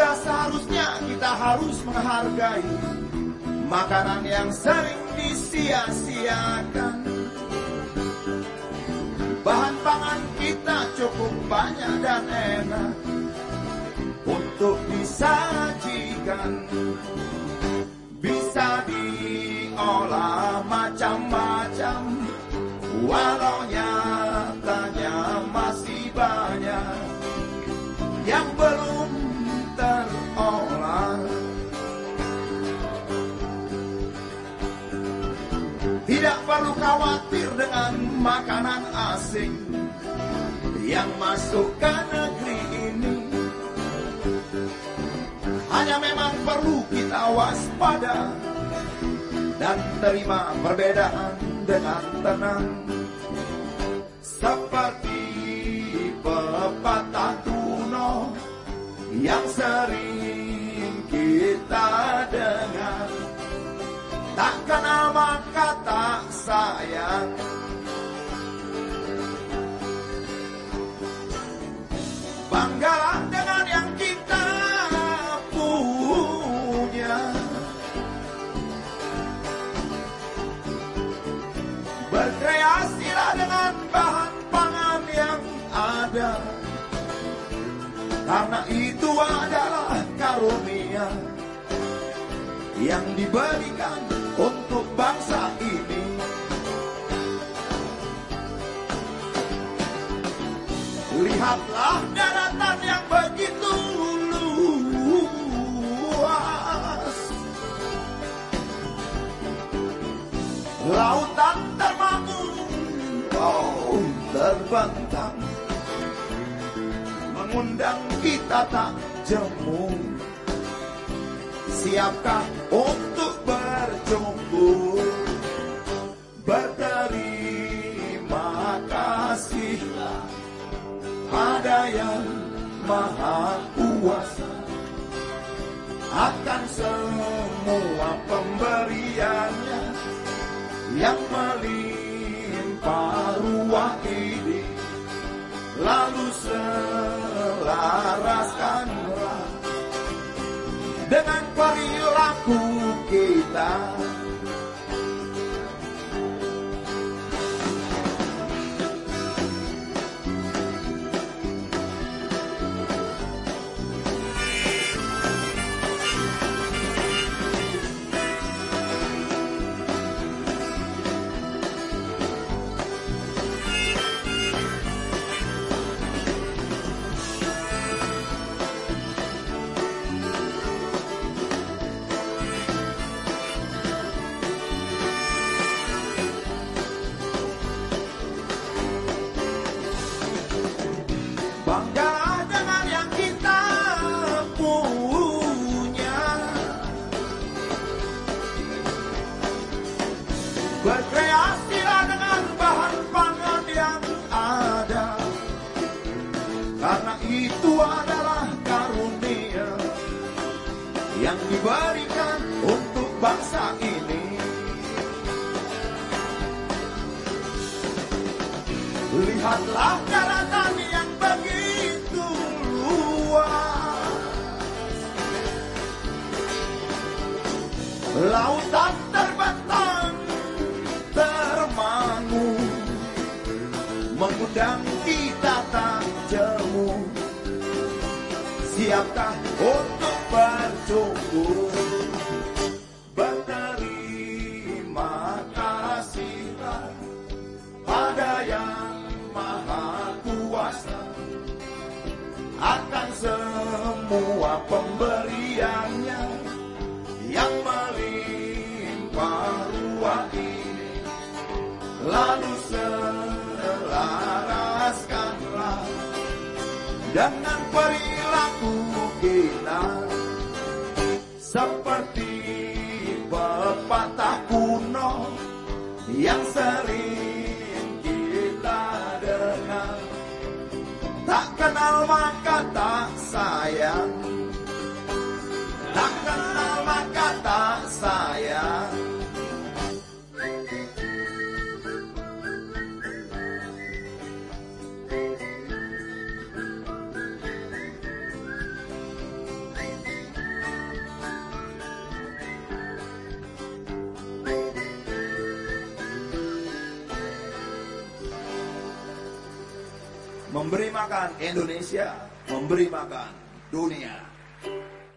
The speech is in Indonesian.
Sudah seharusnya kita harus menghargai makanan yang sering disia-siakan. Bahan pangan kita cukup banyak dan enak untuk disajikan. Bisa diolah macam-macam, walau Tidak perlu khawatir dengan makanan asing yang masuk ke negeri ini. Hanya memang perlu kita waspada dan terima perbedaan dengan tenang. Seperti pepatah kuno yang sering Karena itu adalah karunia yang diberikan untuk bangsa ini. Lihatlah daratan yang begitu luas. Lautan terbangun, oh terbentang. Mengundang kita tak jemu. Siapkah untuk berjumpa? Berterima kasihlah pada yang maha kuasa akan semua pemberiannya yang melimpah ruah ini dengan perilaku kita Berkreasilah dengan bahan pangan yang ada. Karena itu adalah karunia Yang diberikan untuk bangsa ini. Lihatlah daratan yang begitu luas. Lautan untuk berjumpa Berterima kasihlah pada yang maha kuasa. Akan semua pemberiannya yang melimpah ruah ini lalu selaraskanlah dengan perilaku seperti pepatah kuno yang sering kita dengar. Tak kenal maka tak sayang memberi makan Indonesia, memberi makan dunia.